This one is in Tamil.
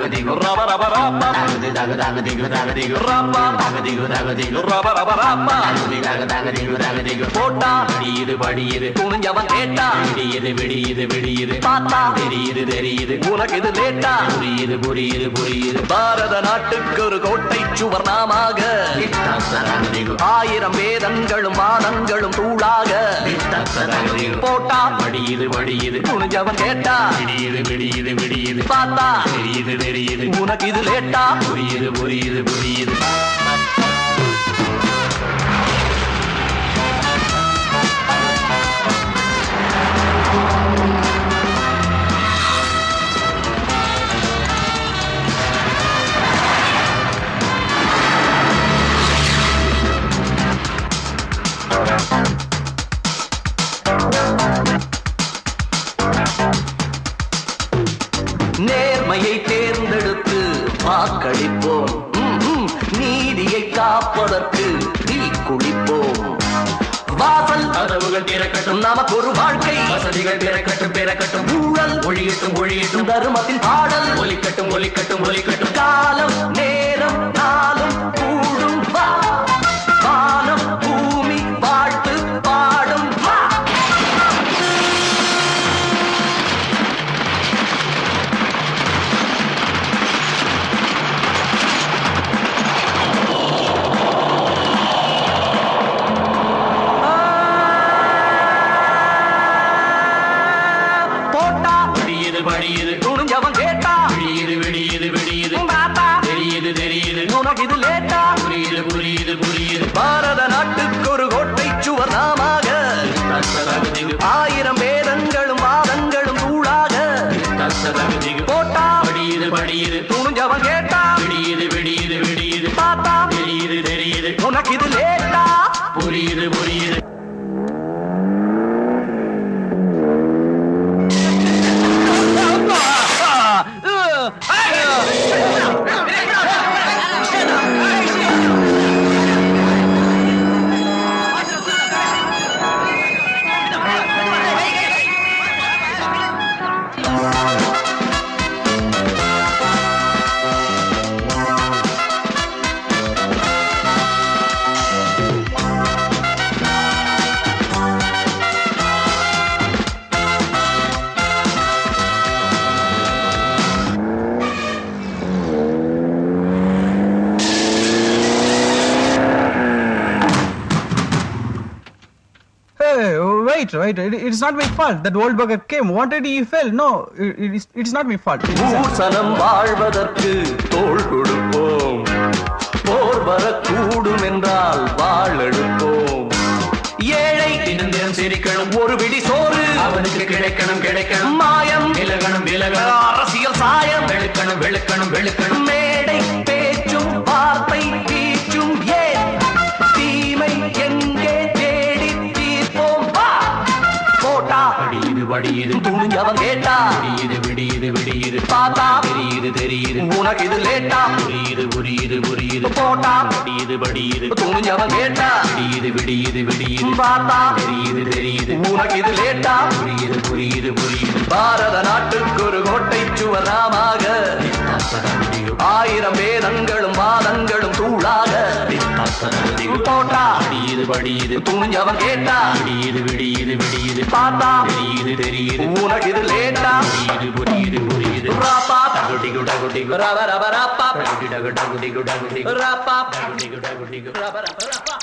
ரப ரப ராப்பா தகதி தக தக திகு தக திகு ராப்பா தகதிகு தக திகு ரப ரப ராப்பா தகதி தக தக திகு தக திகு போட்டா படியுது படியுது. துணிஞ்சவன் கேட்டா விடியுது விடியுது விடியுது. பார்த்தா தெரியுது தெரியுது. உனக்கு இது லேட்டா. புரியுது புரியுது புரியுது. பாரத நாட்டுக்கு ஒரு கோட்டை சுவர் நாமாக. ஆயிரம் வேதங்களும் வாதங்களும் தூளாக. போட்டா படியுது படியுது. துணிஞ்சவன் கேட்டா. விடியுது விடியுது விடியுது. பார்த்தா தெரியுது உனக்கு இது லேட்டா? புரியுது புரியுது புரியுது. நேர்மையை தேர்ந்தெடு வாக்களிப்போம். நீதியை காப்பதற்கு தீ குளிப்போம் வாசல் கதவுகள் திறக்கட்டும் நமக்கு ஒரு வாழ்க்கை. வசதிகள் பிறக்கட்டும் பிறக்கட்டும். ஊழல் ஒழியட்டும் ஒழியட்டும். தருமத்தின் பாடல். ஒலிக்கட்டும் ஒலிக்கட்டும் ஒலிக்கட்டும். காலம் நேரம் நான் Hey, wait, wait. It, it's not my fault that old bugger came. Wanted he fell. No, it, it is, it's not my fault. It is- பூசணம் வாழ்வதற்கு தோள் கொடுப்போம் போர் வரக்கூடும் என்றால் வாழெடுப்போம் ஏழை தினம் தினம் சிரிக்கணும் ஒரு பிடி சோறு அவனுக்கு கிடைக்கணும் கிடைக்கணும் மாயம் விலகணும் விலகணும் அரசியல் சாயம் வெளுக்கணும் வெளுக்கணும் வெளுக்கணும் போட்டா படியுது படியுது துணிஞ்சவன் கேட்டா. விடியுது விடியுது விடியுது. பார்த்தா தெரியுது தெரியுது. உனக்கு இது லேட்டா. புரியுது புரியுது புரியுது. போட்டா. படியுது படியுது துணிஞ்சவன் கேட்டா. விடியுது விடியுது விடியுது. பார்த்தா தெரியுது தெரியுது. உனக்கு இது லேட்டா. புரியுது புரியுது புரியுது. பாரத நாட்டுக்கு ஒரு கோட்டை சுவர் நாமாக தகதிகு ஆயிரம் வேதங்களும் படியுது துணிஞ்சவன் கேட்டா. விடியுது விடியுது விடியுது. பார்த்தா. தெரியுது தெரியுது. உனக்கு இது லேட்டா. புரியுது புரியுது புரியுது. ராப்பா டகுடிகு டகுடிகு ரவ ரவ ராப்பா டகுடிகு டகுடிகு டகுடிகு ராப்பா டகுடிகு டகுடிகு ரவ ரவ ராப்பா